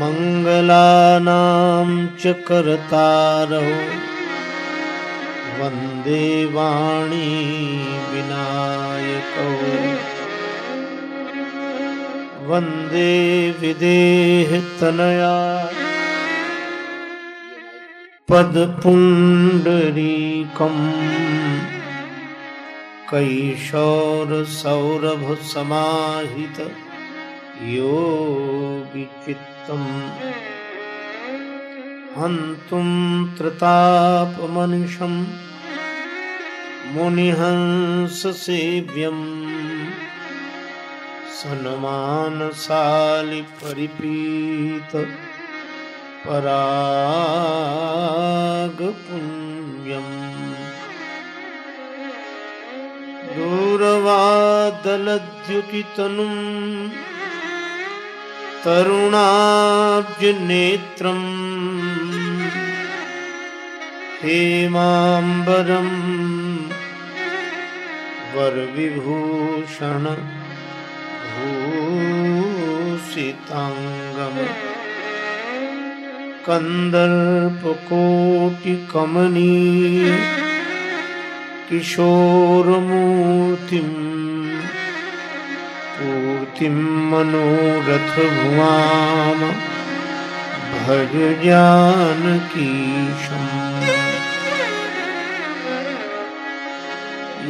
मङ्गलानां च कर्तारौ वंदे वाणी विनायकौ। वंदे विदेहतनया। पदपुण्डरीकम् कैशोरसौरभसमाहित योगिचित्तम् हन्तुं त्रतापमनिशं मुनिहंससेव्यम् सन्मानशालिपरिपीत परागपुञ्जम् दूरवादलद्युतितनुं तरुणाब्जनेत्रम् हेमाम्बरं वरविभूषण भूषिताङ्गम्। कन्दर्पकोटिकमनी। किशोरमूर्तिं पूर्तिं मनोरथभुवाम भज जानकीशम्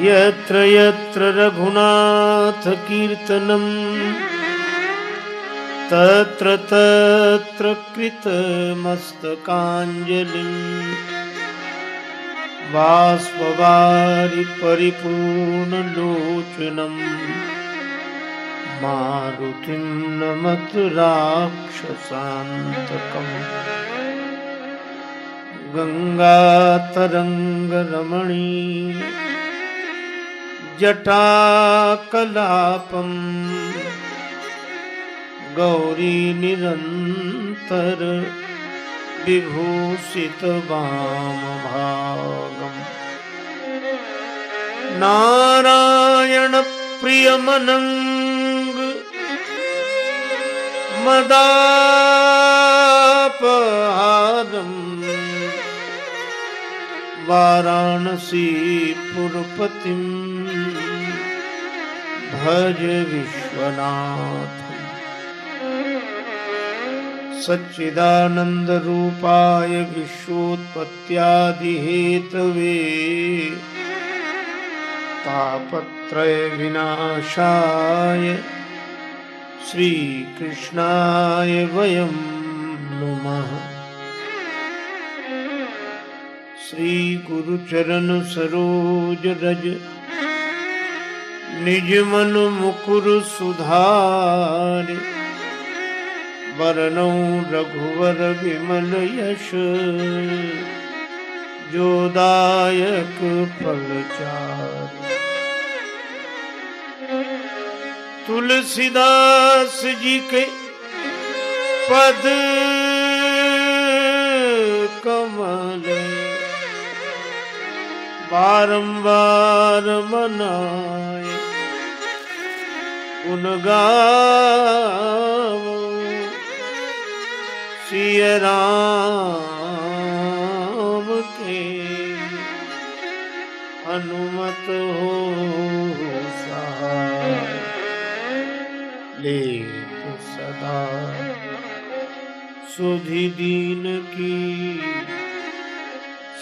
यत्र यत्र रघुनाथकीर्तनम् तत्र तत्र कृतमस्तकाञ्जलिम् बाष्पवारि परिपूर्णलोचनम् मारुतिं नमत राक्षसान्तकम्। गङ्गातरङ्गरमणी जटाकलापम् गौरी निरन्तर विभूषितवामभागम् नारायणप्रियमनङ्ग मदापहारम् वाराणसीपुरपतिम् भज विश्वनाथ। सच्चिदानन्दरूपाय विश्वोत्पत्त्यादिहेतवे तापत्रयविनाशाय श्रीकृष्णाय वयं नुमः। श्रीगुरुचरणसरोजरज निजमनुमुकुरसुधारि वरणौ रघुवर विमल यश जोदायक फलचार। तुलसीदास जी के पद कमल बारंबार मनाए। उन गावो सिय राम के अनुमत हो सहाय। ले सदा। सुधि दीन की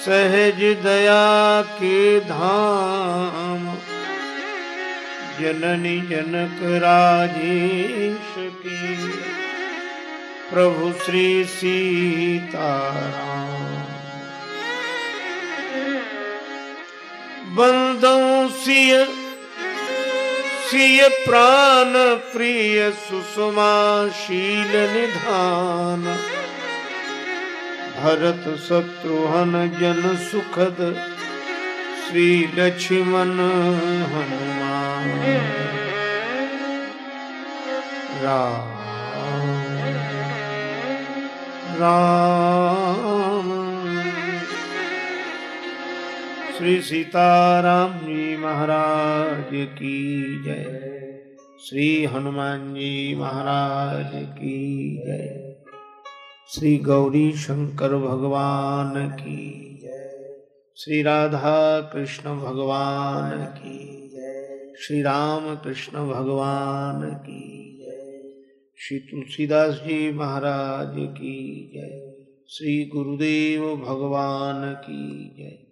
सहज दया के धाम। जननी जनक राजेश की प्रभु श्री सीताराम। बंदों सिय सिय प्राण प्रिय सुषमा शील निधान। भरत शत्रुहन जन सुखद, श्री लक्ष्मण हनुमान। राम। राम। श्री सीताराम जी महाराज की जय। श्री हनुमान जी महाराज की जय। श्री गौरी शंकर भगवान की जय। श्री राधा कृष्ण भगवान की जय। श्री राम कृष्ण भगवान की श्री तुलसीदास जी महाराज की जय। श्री गुरुदेव भगवान की जय।